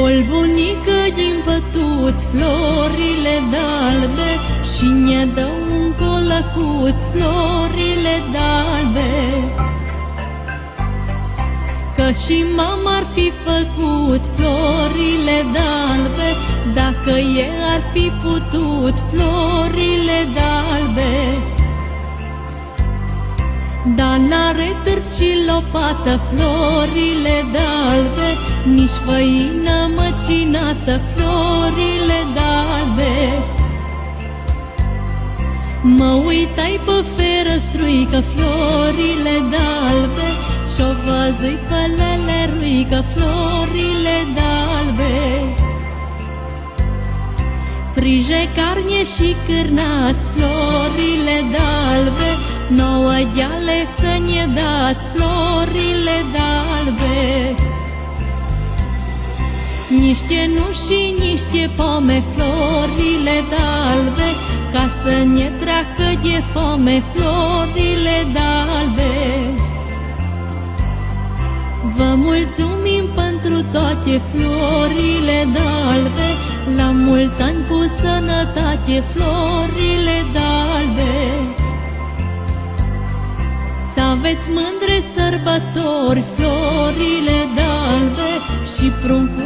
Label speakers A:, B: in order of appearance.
A: Colbunică din pătuți florile d'albe Și ne dă un colăcuț florile d'albe. Că și mama ar fi făcut florile d'albe Dacă e ar fi putut florile d'albe. Dar n-are târț și lopată florile d'albe Nici făină măcinată florile d'albe Mă uitai pe ferăstruică florile d'albe. Și-o văzui pe leleruică florile d'albe. Frige, carne și cârnați florile d'albe. Nouă gheale să ne dați florile d'albe Niște nuși, niște pome, florile d'albe. Ca să ne treacă de foame florile d'albe. Vă mulțumim pentru toate florile d'albe. La mulți ani cu sănătate florile d'albe. Să aveți mândre sărbători florile d'albe. Și pruncuți